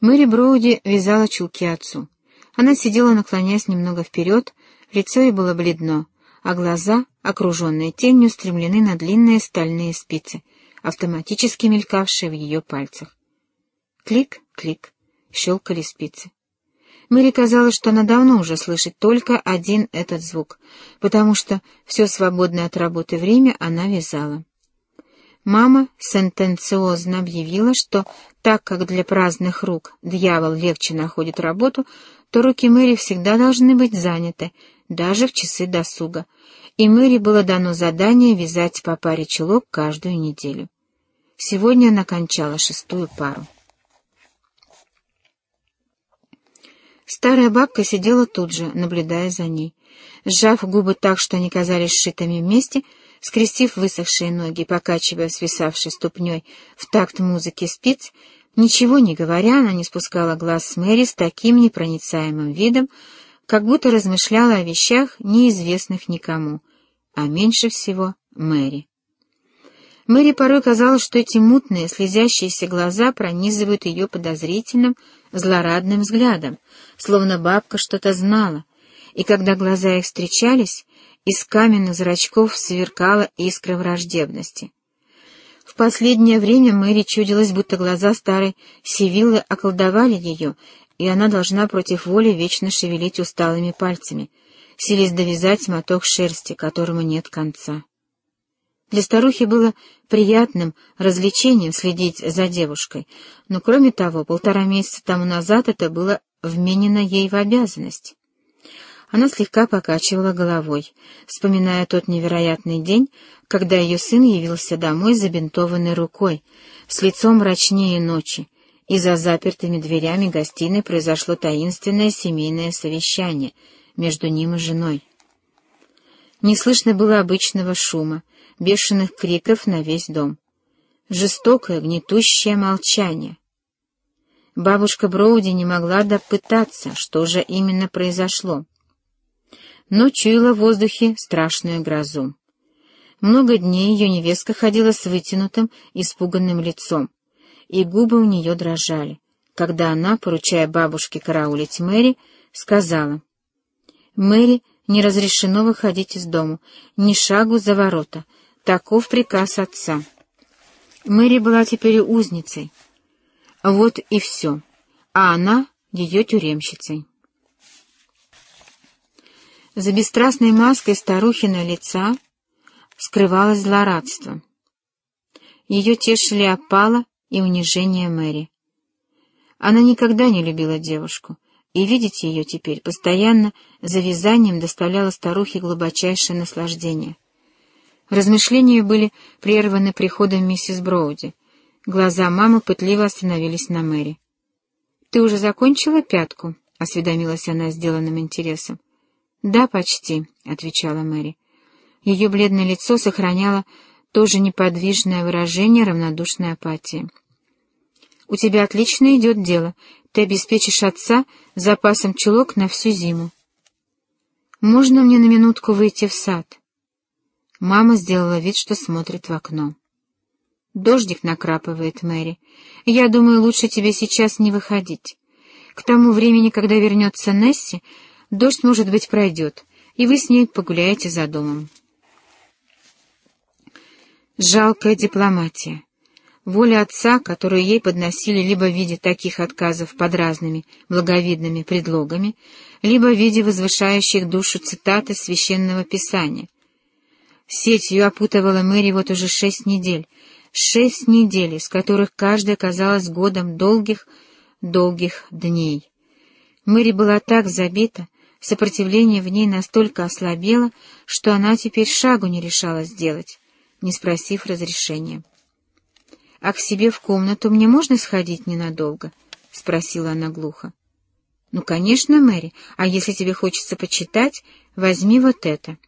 Мэри Броуди вязала чулки отцу. Она сидела, наклоняясь немного вперед, лицо ей было бледно, а глаза, окруженные тенью, стремлены на длинные стальные спицы, автоматически мелькавшие в ее пальцах. Клик, клик, щелкали спицы. Мэри казалось, что она давно уже слышит только один этот звук, потому что все свободное от работы время она вязала. Мама сентенциозно объявила, что так как для праздных рук дьявол легче находит работу, то руки Мэри всегда должны быть заняты, даже в часы досуга, и Мэри было дано задание вязать по паре чулок каждую неделю. Сегодня она кончала шестую пару. Старая бабка сидела тут же, наблюдая за ней. Сжав губы так, что они казались сшитыми вместе, скрестив высохшие ноги, покачивая свисавшей ступней в такт музыки спиц, ничего не говоря, она не спускала глаз с Мэри с таким непроницаемым видом, как будто размышляла о вещах, неизвестных никому, а меньше всего Мэри. Мэри порой казалось, что эти мутные, слезящиеся глаза пронизывают ее подозрительным, злорадным взглядом, словно бабка что-то знала, и когда глаза их встречались, из каменных зрачков сверкала искра враждебности. В последнее время Мэри чудилось, будто глаза старой Сивиллы околдовали ее, и она должна против воли вечно шевелить усталыми пальцами, силясь довязать моток шерсти, которому нет конца. Для старухи было приятным развлечением следить за девушкой, но, кроме того, полтора месяца тому назад это было вменено ей в обязанность. Она слегка покачивала головой, вспоминая тот невероятный день, когда ее сын явился домой забинтованной рукой, с лицом мрачнее ночи, и за запертыми дверями гостиной произошло таинственное семейное совещание между ним и женой. Не слышно было обычного шума, бешеных криков на весь дом. Жестокое, гнетущее молчание. Бабушка Броуди не могла допытаться, что же именно произошло. Но чуяла в воздухе страшную грозу. Много дней ее невестка ходила с вытянутым, испуганным лицом, и губы у нее дрожали, когда она, поручая бабушке караулить Мэри, сказала, «Мэри, не разрешено выходить из дому, ни шагу за ворота, Таков приказ отца. Мэри была теперь узницей. Вот и все. А она ее тюремщицей. За бесстрастной маской старухина лица скрывалось злорадство. Ее тешили опала и унижение Мэри. Она никогда не любила девушку, и видеть ее теперь постоянно за вязанием доставляло старухе глубочайшее наслаждение — Размышления были прерваны приходом миссис Броуди. Глаза мамы пытливо остановились на Мэри. «Ты уже закончила пятку?» — осведомилась она сделанным интересом. «Да, почти», — отвечала Мэри. Ее бледное лицо сохраняло тоже неподвижное выражение равнодушной апатии. «У тебя отлично идет дело. Ты обеспечишь отца запасом чулок на всю зиму. Можно мне на минутку выйти в сад?» Мама сделала вид, что смотрит в окно. «Дождик накрапывает, Мэри. Я думаю, лучше тебе сейчас не выходить. К тому времени, когда вернется Несси, дождь, может быть, пройдет, и вы с ней погуляете за домом». Жалкая дипломатия. Воля отца, которую ей подносили либо в виде таких отказов под разными благовидными предлогами, либо в виде возвышающих душу цитаты священного писания — Сетью опутывала Мэри вот уже шесть недель. Шесть недель, из которых каждая казалась годом долгих, долгих дней. Мэри была так забита, сопротивление в ней настолько ослабело, что она теперь шагу не решалась сделать, не спросив разрешения. — А к себе в комнату мне можно сходить ненадолго? — спросила она глухо. — Ну, конечно, Мэри, а если тебе хочется почитать, возьми вот это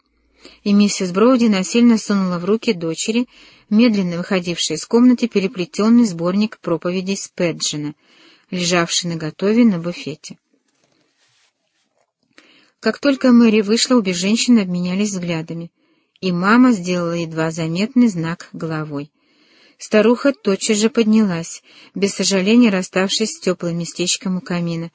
и миссис Броуди насильно сунула в руки дочери, медленно выходившей из комнаты, переплетенный сборник проповедей Спеджина, лежавший наготове на буфете. Как только Мэри вышла, обе женщины обменялись взглядами, и мама сделала едва заметный знак головой. Старуха тотчас же поднялась, без сожаления расставшись с теплым местечком у камина,